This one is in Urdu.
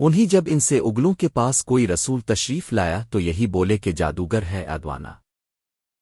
انہیں جب ان سے اگلوں کے پاس کوئی رسول تشریف لایا تو یہی بولے کہ جادوگر ہے ادوانا